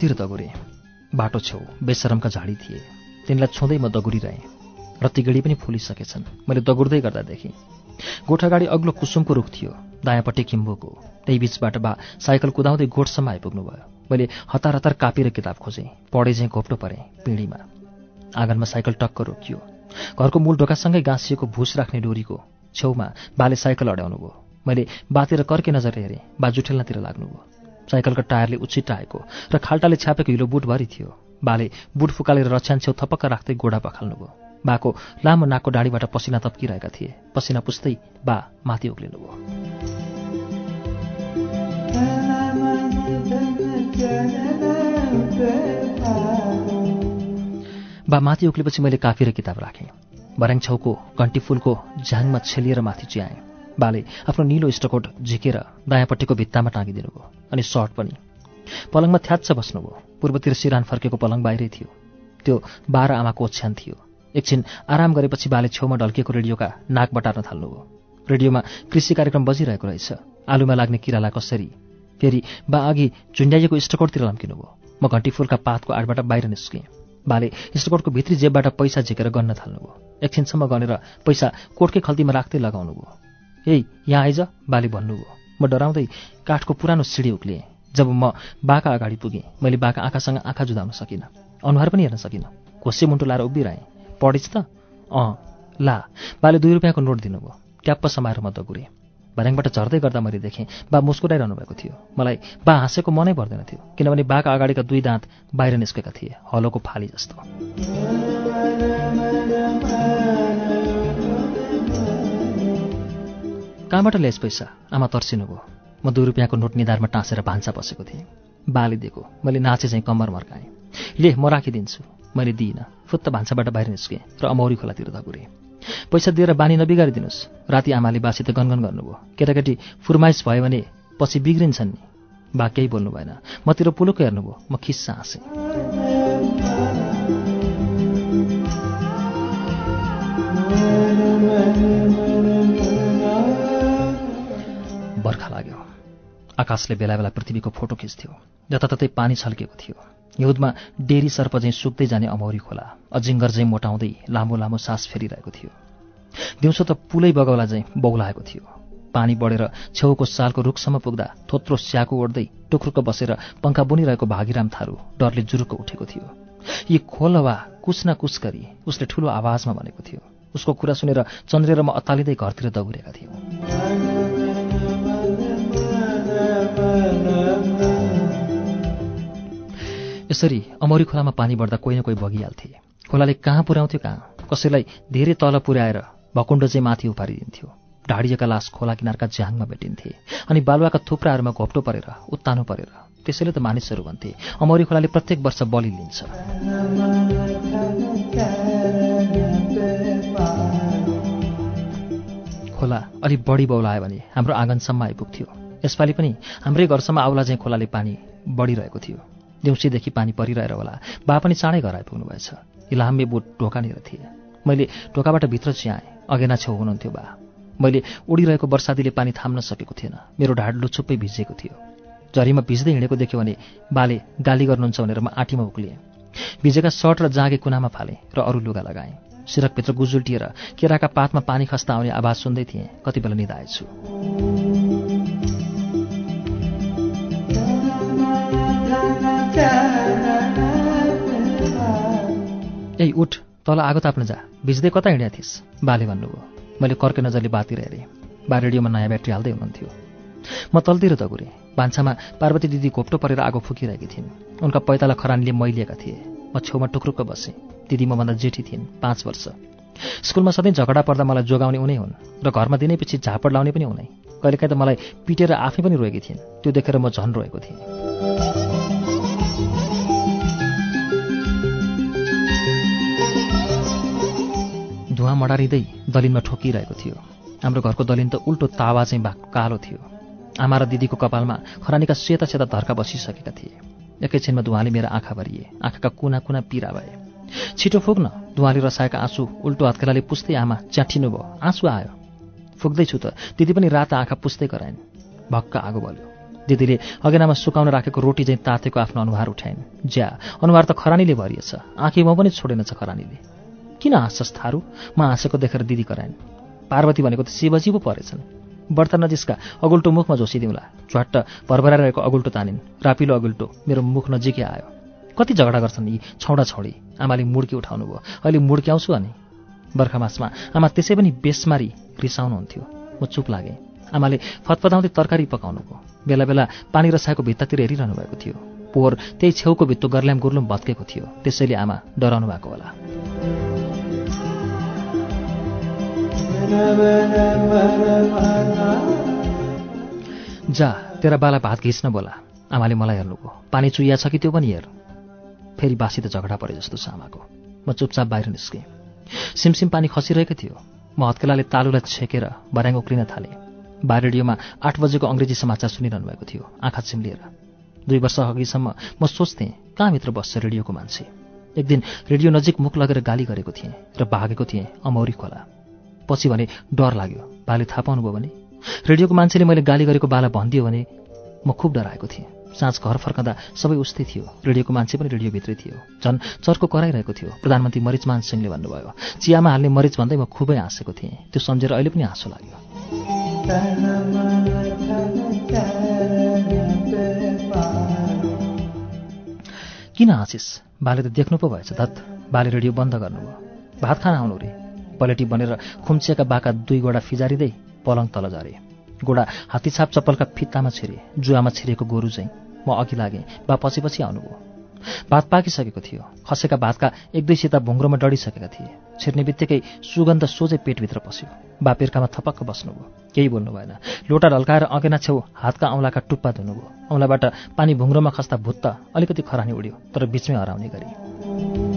घरतिर दगुरेँ। बाटो छेउ बेसरमका झाडी थिए। तिनलाई छुँदै म दगुरिरहेँ रत्तिगेडी पनि फुलिसकेछन्। मैले दगुर्दै गर्दा देखेँ। गोठागाडी अग्लो कुसुमको रुख थियो दायाँपट्टि किम्बोको। त्यही बिचबाट बा साइकल कुदाउँदै गोठसम्म आइपुग्नु भयो मैले हतार हतार कापी र किताब खोजेँ पढे चाहिँ घोप्टो परेँ पिँढीमा। आँगनमा साइकल टक्क रोकियो। घरको मूल ढोकासँगै गाँसिएको भुस राख्ने डोरीको छेउमा बाले साइकल अड्याउनु भयो मैले बातिर कर्के नजर हेरेँ बा जुठेल्नातिर लाग्नुभयो। साइकलको टायरले उछिटाएको र खाल्टाले छ्यापेको हिलो बुटभरि थियो। बाले बुट फुकालेर रछ्यान छेउ थपक्क राख्दै गोडा पखाल्नुभयो। बाको लामो नाकको डाँडीबाट पसिना तप्किरहेका थिए। पसिना पुस्दै बा माथि उक्लिनुभयो बा माथि उक्लेपछि मैले काफी र किताब राखेँ। भर्याङ छेउको घन्टी फुलको झ्याङमा छेलिएर माथि च्याएँ। बाले आफ्नो निलो स्टकोट झिकेर दायाँपट्टिको भित्तामा टाँगिदिनु भयो अनि सर्ट पनि। पलङमा थ्याच्च बस्नुभयो। पूर्वतिर सिरान फर्केको पलङ बाहिरै थियो। त्यो बाह्र आमाको ओछ्यान थियो। एकछिन आराम गरेपछि बाले छेउमा ढल्किएको रेडियोका नाक बटार्न थाल्नुभयो। रेडियोमा कृषि कार्यक्रम बजिरहेको रहेछ। आलुमा लाग्ने किरालाई कसरी? फेरि बा अघि झुन्ड्याइएको स्टकोटतिर लम्किनुभयो। म घन्टी फुलका पातको आडबाट बाहिर निस्केँ। बाले स्टकोटको भित्री जेबबाट पैसा झिकेर गन्न थाल्नुभयो। एकछिनसम्म गनेर पैसा कोटकै खल्तीमा राख्दै लगाउनु भयो ए यहाँ आइज बाले भन्नुभयो म डराउँदै काठको पुरानो सिँढी उक्लिएँ। जब म बाका अगाडि पुगेँ मैले बाका आँखासँग आँखा जुदाउन सकिनँ। अनुहार पनि हेर्न सकिनँ। घोसे मुन्टो लाएर उभिरहेँ। पढिस् त? अँ ला बाले दुई रुपियाँको नोट दिनुभयो। ट्याप्प समाएर म दगुरेँ भर्याङबाट झर्दै गर्दा मैले देखेँ बा मुस्कुराइरहनु भएको थियो। मलाई बा हाँसेको मनै पर्दैन थियो किनभने बाका अगाडिका दुई दाँत बाहिर निस्केका थिए हलोको फाली जस्तो। कहाँबाट ल्याइस् पैसा आमा तर्सिनुभयो म दुई रुपियाँको नोट निधारमा टाँसेर भान्सा बसेको थिएँ बाले दिएको मैले नाचे चाहिँ कम्मर मर्काएँ ले म राखिदिन्छु मैले दिइनँ फुत्त भान्साबाट बाहिर निस्केँ र अमौरी खोलातिर दगुरेँ पैसा दिएर बानी नबिगारिदिनुहोस् राति आमाले बासित गनगन गर्नुभयो केटाकेटी फुर्माइस भयो भने पछि बिग्रिन्छन् नि बा केही बोल्नु भएन मतिर पुलुक हेर्नुभयो म खिस्सा हाँसेँ बर्खा लाग्यो। आकाशले बेला बेला पृथ्वीको फोटो खिच्थ्यो। जताततै पानी छल्केको थियो। हिउँदमा डेरी सर्प चाहिँ सुक्दै जाने अमौरी खोला अजिङ्गर चाहिँ मोटाउँदै लामो लामो सास फेरिरहेको थियो। दिउँसो त पुलै बगौला चाहिँ बौलाएको थियो। पानी बढेर छेउको सालको रुखसम्म पुग्दा थोत्रो स्याको ओढ्दै टुक्रुक्क बसेर पङ्खा बुनिरहेको भागीराम थारू डरले जुरुक्क उठेको थियो। यी खोलवा कुछ न कुछ गरी उसले ठुलो आवाजमा भनेको थियो। उसको कुरा सुनेर चन्द्रे र म अत्तालिँदै घरतिर दगुरेका थियौँ। यसरी अमौरी खोलामा पानी बढ्दा कोही न कोही बगिहाल्थे खोलाले कहाँ पुर्याउँथ्यो कहाँ? कसैलाई धेरै तल पुर्याएर भकुण्ड चाहिँ माथि उपारिदिन्थ्यो ढाडिएका लास खोला किनारका ज्याङमा भेटिन्थे अनि बालुवाका थुप्राहरूमा घोप्टो परेर उत्तानो परेर। त्यसैले त मानिसहरू भन्थे अमौरी खोलाले प्रत्येक वर्ष बलि लिन्छ। खोला अलि बढी बौलायो भने हाम्रो आँगनसम्म आइपुग्थ्यो। यसपालि पनि हाम्रै घरसम्म आउला चाहिँ खोलाले पानी बढिरहेको थियो। देउसीदेखि पानी परिरहेर होला। बा पनि चाँडै घर आइपुग्नु भएछ। इलामे बोट ढोकानिर थिए। मैले ढोकाबाट भित्र चियाएँ अगेना छेउ हुनुहुन्थ्यो बा। मैले उडिरहेको वर्षादीले पानी थाम्न सकेको थिएन। मेरो ढाड लुचुप्पै भिजेको थियो। झरीमा भिज्दै हिँडेको देख्यो भने बाले गाली गर्नुहुन्छ भनेर म आँटीमा उक्लिएँ। भिजेका सर्ट र जागे कुनामा फालेँ र अरू लुगा लगाएँ। सिरकभित्र गुजुल्टिएर केराका पातमा पानी खस्दा आउने आवाज सुन्दै थिएँ। कति बेला निधाएछु ए उठ तल आगो ताप्न जा। भिज्दै कता हिँड्या थिइस् बाले भन्नुभयो। मैले कर्के नजरले बातिर हेरेँ बा रेडियोमा नयाँ ब्याट्री हाल्दै हुनुहुन्थ्यो। म तलतिर दगुरेँ भान्सामा पार्वती दिदी घोप्टो परेर आगो फुकिरहेकी थिइन्। उनका पैताला खरानीले मैलिएका थिए। म छेउमा टुक्रुक्क बसेँ। दिदी मभन्दा जेठी थिइन् पाँच वर्ष। स्कुलमा सधैँ झगडा पर्दा मलाई जोगाउने उनै हुन् र घरमा दिनैपछि झापड लाउने पनि उनै कहिलेकाहीँ त मलाई पिटेर आफै पनि रोएकी थिइन्। त्यो देखेर म झन् रोएको थिएँ। धुवा मडारिँदै दलिनमा ठोकिरहेको थियो। हाम्रो घरको दलिन त उल्टो तावा चाहिँ भएको कालो थियो। आमा र दिदीको कपालमा खरानीका सेता सेता धर्का बसिसकेका थिए। एकैछिनमा धुवाले मेरा आँखा भरिए। आँखाका कुना कुना पिरा भए। छिटो फुक्न धुवाले रसाएका आँसु उल्टो हत्केलाले पुस्दै आमा च्याठिनु भयो आँसु आयो। फुक्दैछु त। दिदी पनि रात आँखा पुस्दै कराइन्। भक्क आगो बल्यो। दिदीले अगेनामा सुकाउन राखेको रोटी चाहिँ तातेको आफ्नो अनुहार उठाइन्। ज्या अनुहार त खरानीले भरिएछ। आँखीमा पनि छोडेनछ खरानीले। किन हाँस्छस् थारू? म हाँसेको देखेर दिदी कराइन्। पार्वती भनेको त शिवजी पो परेछन्। व्रत नजिस्का अगुल्टो मुखमा झोसिदिउँला झ्वाट्ट भरभराइरहेको अगुल्टो तानिन्। रापिलो अगुल्टो मेरो मुख नजिकै आयो। कति झगडा गर्छन् यी छौडा छौडी आमाले मुड्की उठाउनु भयो अहिले मुड्क्याउँछु अनि? बर्खा मासमा आमा त्यसै पनि बेसमारी रिसाउनुहुन्थ्यो। म चुप लागेँ। आमाले फतफताउँदै तरकारी पकाउनु भयो बेला बेला पानी रसाएको भित्तातिर हेरिरहनु भएको थियो। पोहोर त्यही छेउको भित्तो गर्ल्याम गुर्लुम भत्केको थियो। त्यसैले आमा डराउनु भएको होला। जा तेरा बाला भात घिच्न बोला। आमाले मलाई हेर्नुभयो पानी चुइया छ कि त्यो पनि हेर। फेरि बासी त झगडा परे जस्तो छ आमाको। म चुपचाप बाहिर निस्केँ। सिमसिम पानी खसिरहेको थियो। म हत्केलाले तालुलाई छेकेर बर्याङ उक्लिन थालेँ। बाहिर रेडियोमा आठ बजेको अङ्ग्रेजी समाचार सुनिरहनु भएको थियो। आँखा चिम्लिएर। दुई वर्ष अघिसम्म म सोच्थेँ कहाँभित्र बस्छ रेडियोको मान्छे? एक दिन रेडियो नजिक मुख लगेर गाली गरेको थिएँ र भागेको थिएँ अमौरी खोला। पछि भने डर लाग्यो। बाले थाहा पाउनुभयो भने। रेडियोको मान्छेले मैले गाली गरेको बाला भनिदियो भने म खुब डराएको थिएँ। साँझ घर फर्कँदा सबै उस्तै थियो। रेडियोको मान्छे पनि रेडियोभित्रै थियो। झन् चर्को कराइरहेको थियो। प्रधानमन्त्री मरिचमान सिंहले भन्नुभयो चियामा हाल्ने मरिच भन्दै म खुबै हाँसेको थिएँ। त्यो सम्झेर अहिले पनि हाँसो लाग्यो। किन हाँसिस? बाले त देख्नु पो भएछ धत। बाले रेडियो बन्द गर्नुभयो। भात खान आउनु रे पलेटी बनेर खुम्चिएका बाका दुई गोडा फिजारिँदै पलङ तल झरे। गोडा हात्तीछाप चप्पलका फित्तामा छिरे जुवामा छिरेको गोरु चाहिँ म अघि लागेँ बा पछि पछि आउनुभयो। भात पाकिसकेको थियो। खसेका भातका एक दुई सिता भुङ्ग्रोमा डढिसकेका थिए। छिर्ने बित्तिकै सुगन्ध सोझै पेटभित्र पस्यो। बा पेर्कामा थपक्क बस्नुभयो। केही बोल्नु भएन। लोटा ढल्काएर अगेना छेउ हातका औँलाका टुप्पा धुनुभयो। औँलाबाट पानी भुङ्ग्रोमा खस्दा भुत्त अलिकति खरानी उड्यो तर बिचमै हराउने गरी।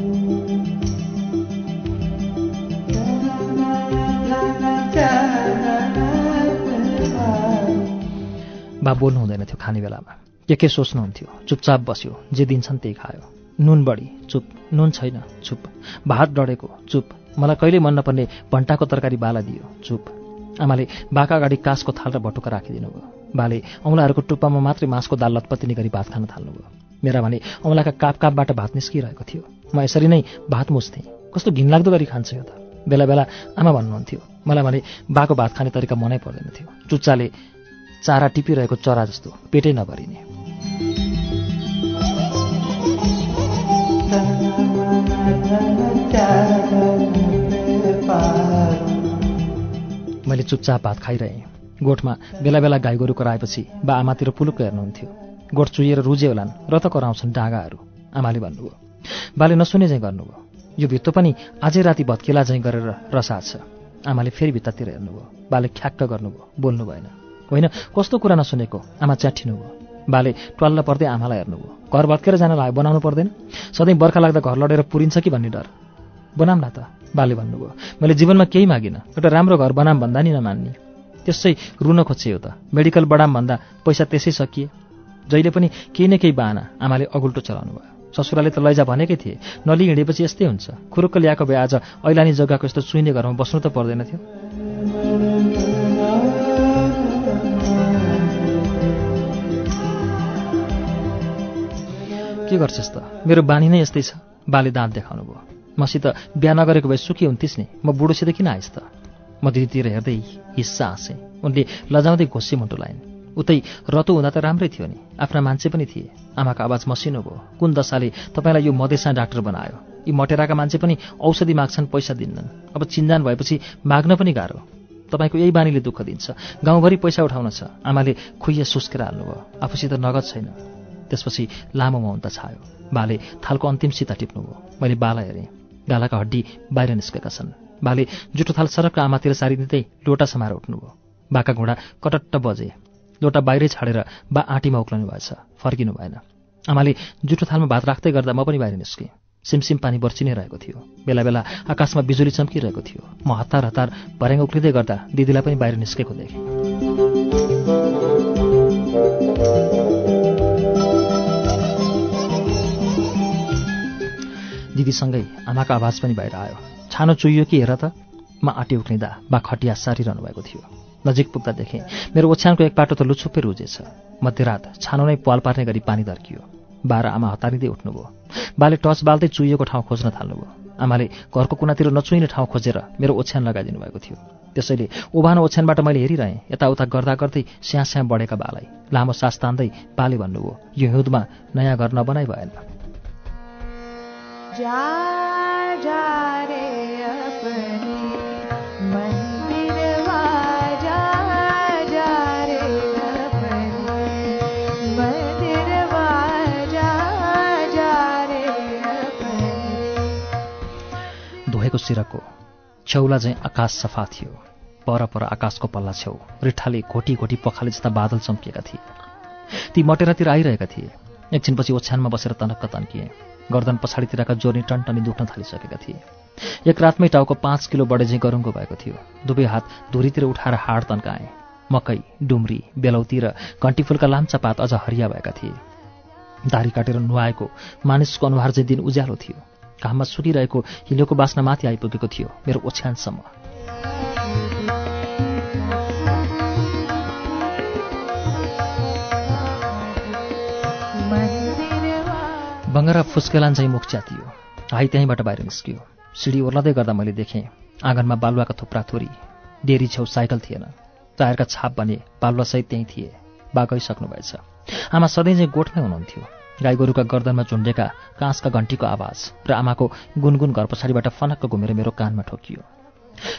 बा बोल्नु हुँदैन थियो खाने बेलामा। के के सोच्नुहुन्थ्यो? चुपचाप बस्यो। जे दिन्छन् त्यही खायो। नुन बढी। चुप। नुन छैन। चुप। भात डढेको। चुप। मलाई कहिल्यै मन नपर्ने भन्टाको तरकारी बाला दियो। चुप। आमाले बाका अगाडि काँसको थाल र भटुका राखिदिनु भयो बाले औँलाहरूको टुप्पामा मात्रै मासको दाल लतपत्तिने गरी भात खान थाल्नुभयो। मेरा भने औँलाका काप कापबाट भात निस्किरहेको थियो। म यसरी नै भात मुछ्थेँ। कस्तो घिनलाग्दो गरी खान्छ यो त। बेला बेला आमा भन्नुहुन्थ्यो। मलाई भने बाको भात खाने तरिका मनै पर्दैन थियो। चुच्चाले चारा टिपिरहेको चरा जस्तो पेटै नभरिने। मैले चुपचाप भात खाइरहेँ। गोठमा बेला बेला गाई गोरु कराएपछि बा आमातिर पुलुक्क हेर्नुहुन्थ्यो। गोठ चुहिएर रुजे होलान् र त कराउँछन् डाँगाहरू। आमाले भन्नुभयो बाले नसुने चाहिँ गर्नुभयो। यो भित्तो पनि आजै राति भत्केला चाहिँ गरेर रसा छ। आमाले फेरि भित्तातिर हेर्नुभयो। बाले ख्याक्क गर्नुभयो बोल्नु भएन। होइन कस्तो कुरा नसुनेको आमा च्याठिनु भयो। बाले ट्वाल्ल पर्दै आमालाई हेर्नुभयो। घर भत्केर जान लाग्यो बनाउनु पर्दैन। सधैँ बर्खा लाग्दा घर लडेर पुरिन्छ कि भन्ने डर? बनाऊँ त बाले भन्नुभयो। मैले जीवनमा केही मागिनँ। एउटा राम्रो घर बनाम भन्दा नि नमान्ने। त्यसै रुन खोज्छे हो त। मेडिकल बढाम भन्दा पैसा त्यसै सकिए। जहिले पनि केही न केही बाहना आमाले अगुल्टो चलाउनु भयो ससुराले त लैजा भनेकै थिए। नली हिँडेपछि यस्तै हुन्छ। खुरुक्क ल्याएको भए आज ऐलानी जग्गाको यस्तो चुइने घरमा बस्नु त पर्दैन थियो। के गर्छस् त? मेरो बानी नै यस्तै छ। बाले दाँत देखाउनु भयो मसित बिहा नगरेको भए सुखी हुन्थिस् नि? म बुढोसित किन आइस् त? म दिदीतिर हेर्दै हिस्सा हाँसेँ। उनले लजाउँदै घोसी मुन्टो लाइन्। उतै रतो हुँदा त राम्रै थियो नि। आफ्ना मान्छे पनि थिए। आमाको आवाज मसिनो भयो। कुन दशाले तपाईँलाई यो मधेसा डाक्टर बनायो? यी मटेराका मान्छे पनि औषधि माग्छन् पैसा दिन्नन्। अब चिन्जान भएपछि माग्न पनि गाह्रो। तपाईँको यही बानीले दुःख दिन्छ। गाउँभरि पैसा उठाउन छ। आमाले खुइया सुस्केर हाल्नुभयो। आफूसित नगद छैन। त्यसपछि लामो मौनता छायो। बाले थालको अन्तिम सिता टिप्नुभयो। मैले बाला हेरेँ। गालाका हड्डी बाहिर निस्केका छन्। बाले जुठो थाल सरक्क आमातिर सारिदिँदै लोटा समाएर उठ्नुभयो। बाका घोडा कटट्ट बजे। एउटा बाहिरै छाडेर बा आँटीमा उक्लनु भएछ। फर्किनु भएन। आमाले जुठो थालमा भात राख्दै गर्दा म पनि बाहिर निस्केँ। सिमसिम पानी बर्सिनै रहेको थियो। बेला बेला आकाशमा बिजुली चम्किरहेको थियो। म हतार हतार भर्याङ उक्लिँदै गर्दा दिदीलाई पनि बाहिर निस्केको देखेँ। दिदीसँगै आमाको आवाज पनि बाहिर आयो। छानो चुइयो कि हेर त? म आँटी उक्लिँदा बा खटिया सारिरहनु भएको थियो। नजिक पुग्दा देखेँ मेरो ओछ्यानको एक पाटो त लुछुप्पै रुजेछ। मध्यरात छानो नै पाल पार्ने गरी पानी धर्कियो। बाह्र आमा हतारिँदै उठ्नुभयो। बाले टर्च बाल्दै चुइएको ठाउँ खोज्न थाल्नुभयो। आमाले घरको कुनातिर नचुइने ठाउँ खोजेर मेरो ओछ्यान लगाइदिनु भएको थियो। त्यसैले ओभानो ओछ्यानबाट मैले हेरिरहेँ यताउता गर्दा गर्दै स्याहाँ स्याहाँ बढेका बालाई। लामो सास तान्दै बाले भन्नुभयो यो हिउँदमा नयाँ घर नबनाइ भएन। जा धोएको सिरको छेउला चाहिँ आकाश सफा थियो पर पर आकाशको पल्ला छेउ रिठाले घोटी घोटी पखाले जस्ता बादल चम्किएका थिए। ती मटेरातिर आइरहेका थिए। एकछिनपछि ओछ्यानमा बसेर तनक्क तन्किए। गर्दन पछाडितिरका जोर्नी टनटनी दुख्न थालिसकेका थिए। एक रातमै टाउको पाँच किलो बढे चाहिँ गरुङको भएको थियो। दुवै हात धुरीतिर उठाएर हाड तन्काएँ। मकै डुम्री बेलौती र घन्टीफुलका लाम्चा पात अझ हरिया भएका थिए। दारी काटेर नुहाएको मानिसको अनुहार चाहिँ दिन उज्यालो थियो। घाममा सुकिरहेको हिलोको बास्ना माथि आइपुगेको थियो। मेरो ओछ्यानसम्म। बङ्गरा फुस्केलान चाहिँ मुख च्यातियो। हाई त्यहीँबाट बाहिर निस्कियो। सिडी ओर्लँदै गर्दा मैले देखेँ आँगनमा बालुवाका थुप्रा थोरी डेरी छेउ साइकल थिएन। टायरका छाप भने बालुवासहित त्यहीँ थिए बा गइसक्नु भएछ। आमा सधैँ चाहिँ गोठमै हुनुहुन्थ्यो। गाई गोरुका गर्दनमा झुन्डेका काँसका घन्टीको आवाज र आमाको गुनगुन घर पछाडिबाट फनक्क घुमेर मेरो कानमा ठोकियो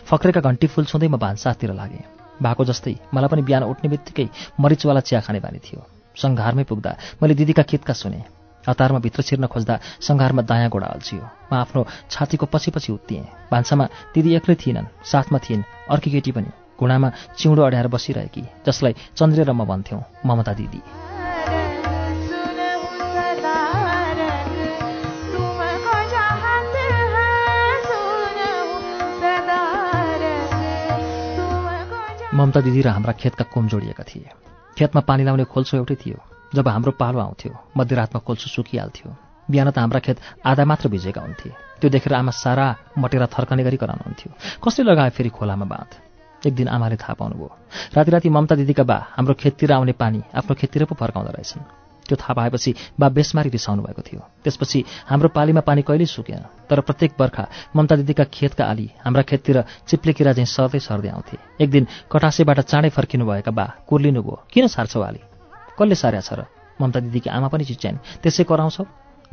फक्रेका घन्टी फुल छुँदै म भान्सातिर लागेँ। भएको जस्तै मलाई पनि बिहान उठ्ने बित्तिकै मरिचवाला चिया खाने बानी थियो। सङ्घारमै पुग्दा मैले दिदीका कितका सुने। हतारमा भित्र छिर्न खोज्दा सङ्घारमा दायाँ गोडा अल्झियो। म आफ्नो छातीको पछि पछि उत्तिएँ। भान्सामा दिदी एक्लै थिएनन्। साथमा थिइन् अर्की केटी पनि। घुँडामा चिउँडो अड्याएर बसिरहेकी जसलाई चन्द्रे र म भन्थ्यौँ ममता दिदी। ममता दिदी र हाम्रा खेतका कुम जोडिएका थिए। खेतमा पानी लाउने खोल्सो एउटै थियो। जब हाम्रो पालो आउँथ्यो मध्यरातमा खोल्सो सुकिहाल्थ्यो। बिहान त हाम्रा खेत आधा मात्र भिजेका हुन्थे। त्यो देखेर आमा सारा मटेरा थर्कने गरी कराउनुहुन्थ्यो। कसले लगायो फेरि खोलामा बाँध? एक दिन आमाले थाहा पाउनुभयो। राति राति ममता दिदीका बा हाम्रो खेततिर आउने पानी आफ्नो खेततिर पो फर्काउँदो रहेछन्। त्यो थाहा पाएपछि बा बेसमारी रिसाउनु भएको थियो। त्यसपछि हाम्रो पालीमा पानी कहिल्यै सुकेन तर प्रत्येक बर्खा ममता दिदीका खेतका आली हाम्रा खेततिर चिप्ले किरा चाहिँ सर्दै सर्दै आउँथे। एक दिन कटासेबाट चाँडै फर्किनु भएका बा कुर्लिनु भयो किन सार्छौ आली? कसले सार्या छ र? ममता दिदीकी आमा पनि चिच्याइन्। त्यसै कराउँछौ?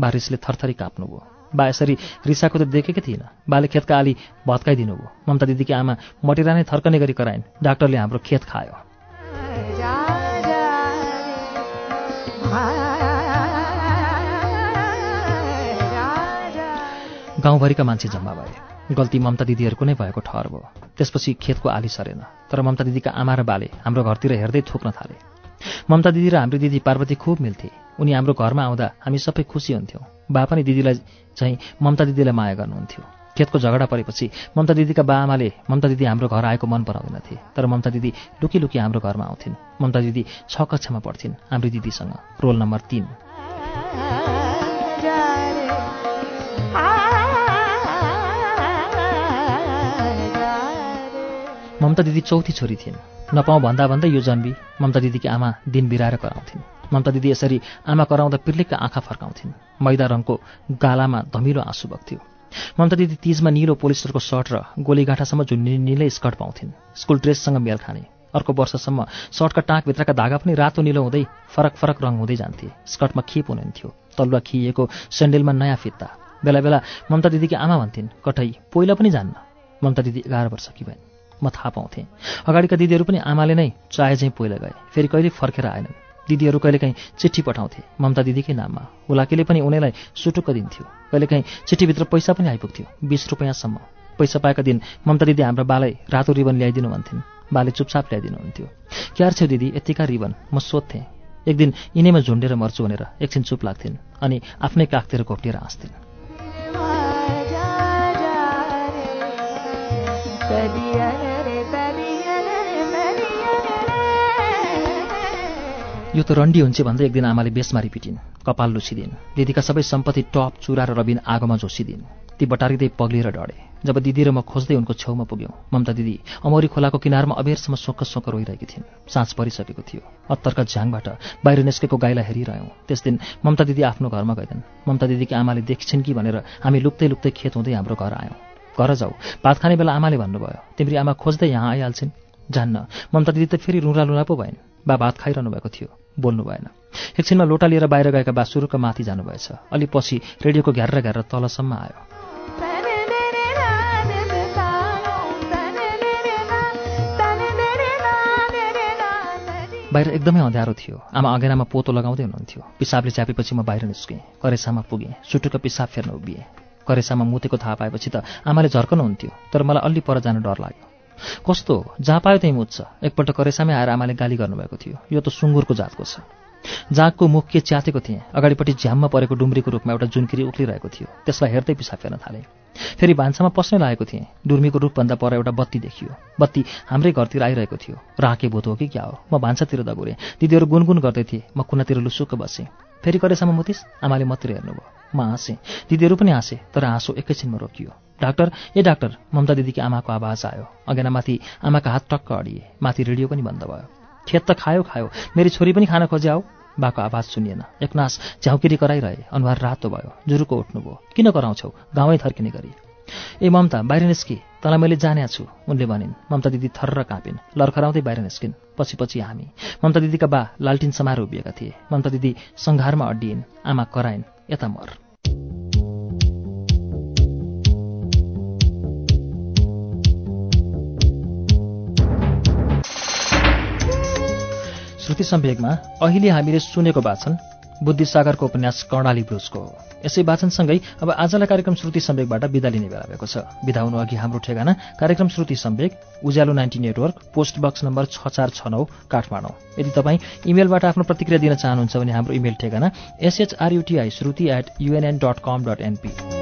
बा रिसले थरथरी काप्नुभयो बा यसरी रिसाको त देखेकै थिइनँ। बाले खेतका आली भत्काइदिनु भयो। ममता दिदीकी आमा मटेरा नै थर्कने गरी कराइन्। डाक्टरले हाम्रो खेत खायो। गाउँभरिका मान्छे जम्मा भए। गल्ती ममता दिदीहरूको नै भएको ठहर भयो। त्यसपछि खेतको आली सरेन। तर ममता दिदीका आमा र बाले हाम्रो घरतिर हेर्दै थोक्न थाले। ममता दिदी र हाम्रो दिदी पार्वती खुब मिल्थे। उनी हाम्रो घरमा आउँदा हामी सबै खुसी हुन्थ्यौँ। बा पनि दिदीलाई चाहिँ ममता दिदीलाई माया गर्नुहुन्थ्यो। खेतको झगडा परेपछि ममता दिदीका बा आमाले ममता दिदी हाम्रो घर आएको मन पराउँदैनथे तर ममता दिदी लुकी लुकी हाम्रो घरमा आउँथिन्। ममता दिदी छ कक्षामा पढ्थिन् हाम्रो दिदीसँग रोल नम्बर तिन। ममता दिदी चौथी छोरी थिइन्। नपाउँ भन्दा भन्दै यो जन्मी ममता दिदीकी आमा दिन बिराएर कराउँथिन्। ममता दिदी यसरी आमा कराउँदा पिर्लिकका आँखा फर्काउँथिन्। मैदा रङको गालामा धमिलो आँसु बग्थ्यो। ममता दिदी तिजमा निलो पोलिस्टरको सर्ट र गोलीगाँठासम्म झुन्ने निलै स्कर्ट पाउँथिन्। स्कुल ड्रेससँग मेल खाने। अर्को वर्षसम्म सर्टका टाँकभित्रका धागा पनि रातो निलो हुँदै फरक फरक रङ हुँदै जान्थे। स्कर्टमा खिप हुनुहुन्थ्यो। तलुवा खिएको सेन्डेलमा नयाँ फित्ता। बेला बेला ममता दिदीकी आमा भन्थिन् कठै पहिला पनि जान्न। ममता दिदी एघार वर्ष कि भइन्। म थाहा पाउँथेँ। अगाडिका दिदीहरू पनि आमाले नै चाहे चाहिँ पहिला गए। फेरि कहिले फर्केर आएनन्। दिदीहरू कहिलेकाहीँ चिठी पठाउँथे। ममता दिदीकै नाममा। हुलाकीले पनि उनीलाई सुटुक्क दिन्थ्यो। कहिलेकाहीँ चिठीभित्र पैसा पनि आइपुग्थ्यो। बिस रुपियाँसम्म। पैसा पाएका दिन ममता दिदी हाम्रा बालाई रातो रिबन ल्याइदिनु भन्थिन्। बाले चुपचाप ल्याइदिनुहुन्थ्यो क्यार छेउ दिदी यत्तिका रिबन? म सोध्थेँ। एक दिन यिनैमा झुन्डेर मर्छु भनेर एकछिन चुप लाग्थिन् अनि आफ्नै काखतिर घोप्टिएर हाँस्थिन्। यो त रन्डी हुन्छ भन्दै एक दिन आमाले बेसमारी पिटिन् कपाल लुसिदिन् दिदीका सबै सम्पत्ति टप चुरा र रबिन आगोमा झोसिदिन् ती बटारिँदै पग्लिएर डढे। जब दिदी र म खोज्दै उनको छेउमा पुग्यौँ ममता दिदी अमौरी खोलाको किनारमा अबेरसम्म सोक्क सोक्क रोइरहेकी थिइन्। साँझ परिसकेको थियो। अत्तरका झ्याङबाट बाहिर निस्केको गाईलाई हेरिरह्यौँ। त्यस दिन ममता दिदी आफ्नो घरमा गएनन् ममता दिदीकी आमाले देखिछन् कि भनेर हामी लुक्दै लुक्दै खेत हुँदै हाम्रो घर आयौँ। घर जाऊ भात खाने बेला आमाले भन्नुभयो तिम्री आमा खोज्दै यहाँ आइहाल्छिन्। जान्न। ममता दिदी त फेरि रुला लुला पो भइन् बा भात खाइरहनु भएको थियो। बोल्नु भएन। एकछिनमा लोटा लिएर बाहिर गएका बा सुरुका माथि जानुभएछ। अलि पछि रेडियोको घ्यार घ्यार तलसम्म आयो। बाहिर एकदमै अँध्यारो थियो। आमा अँगेनामा पोतो लगाउँदै हुनुहुन्थ्यो। पिसाबले च्यापेपछि म बाहिर निस्केँ। करेसामा पुगेँ। सुटुको पिसाब फेर्न उभिएँ। करेसामा मुतेको थाहा पाएपछि त आमाले झर्कनुहुन्थ्यो। तर मलाई अल्ली पर जान डर लाग्यो। कस्तो? हो जहाँ पायो त्यहीँ मुत्छ एकपल्ट करेसामै आएर आमाले गाली गर्नुभएको थियो। यो त सुँगुरको जातको छ। जागको मुख के च्यातेको थिएँ। अगाडिपट्टि झ्याममा परेको डुम्रीको रूपमा एउटा जुनकिरी उक्लिरहेको थियो। त्यसलाई हेर्दै पिसाब फेर्न थालेँ। फेरि भान्सामा पस्नै लागेको थिएँ। डुर्मीको रूपभन्दा पर एउटा बत्ती देखियो। बत्ती हाम्रै घरतिर आइरहेको थियो। राके भूत हो कि क्या हो? म भान्सातिर दगुरेँ। दिदीहरू गुनगुन गर्दै थिए। म कुनातिर लुसुक्क बसेँ। फेरि करेसम्म मुतिस? आमाले मतिर हेर्नुभयो। म हाँसेँ। दिदीहरू पनि हाँसे तर हाँसो एकैछिनमा रोकियो। डाक्टर ए डाक्टर ममता दिदीकी आमाको आवाज आयो। अगेनामाथि आमाका हात टक्क अडिए। माथि रेडियो पनि बन्द भयो। खेत त खायो खायो। मेरी छोरी पनि खान खोजे आऊ। बाको आवाज सुनिएन। एकनास झ्याउकिरी कराइरहे। अनुहार रातो भयो। जुरुको उठ्नुभयो। किन कराउँछौ? गाउँै थर्किने गरी। ए ममता बाहिर निस्कि। तँलाई मैले जाने छु। उनले भनिन्। ममता दिदी थर्र काँपिन्। लर्खराउँदै बाहिर निस्किन्। पछि पछि हामी। ममता दिदीका बा लालटिन समाएर उभिएका थिए। ममता दिदी सङ्घारमा अड्डिइन् आमा कराइन्। यता मर। श्रुति सम्वेगमा अहिले हामीले सुनेको वाचन बुद्धिसागरको उपन्यास कर्णाली ब्रुजको। हो यसै वाचनसँगै अब आजलाई कार्यक्रम श्रुति सम्वेकबाट विदा लिने बेला भएको छ। विदा हुनु अघि हाम्रो ठेगाना कार्यक्रम Shruti Sambeg Ujyaalo ninety network post box number छ चार छ नौ काठमाडौँ। यदि तपाईँ इमेलबाट आफ्नो प्रतिक्रिया दिन चाहनुहुन्छ भने हाम्रो इमेल ठेगाना S H R U T I Shruti at UNN dot com dot NP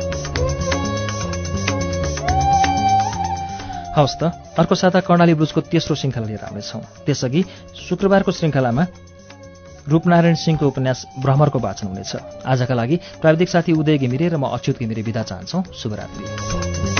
हवस् त। अर्को साता कर्णाली ब्रुजको तेस्रो श्रृङ्खला लिएर आउनेछौँ त्यसअघि शुक्रबारको श्रृङ्खलामा रूपनारायण सिंहको उपन्यास भ्रमरको वाचन हुनेछ। आजका लागि प्राविधिक साथी उदय घिमिरे र म अच्युत घिमिरे विदा चाहन्छौ। शुभरात्री।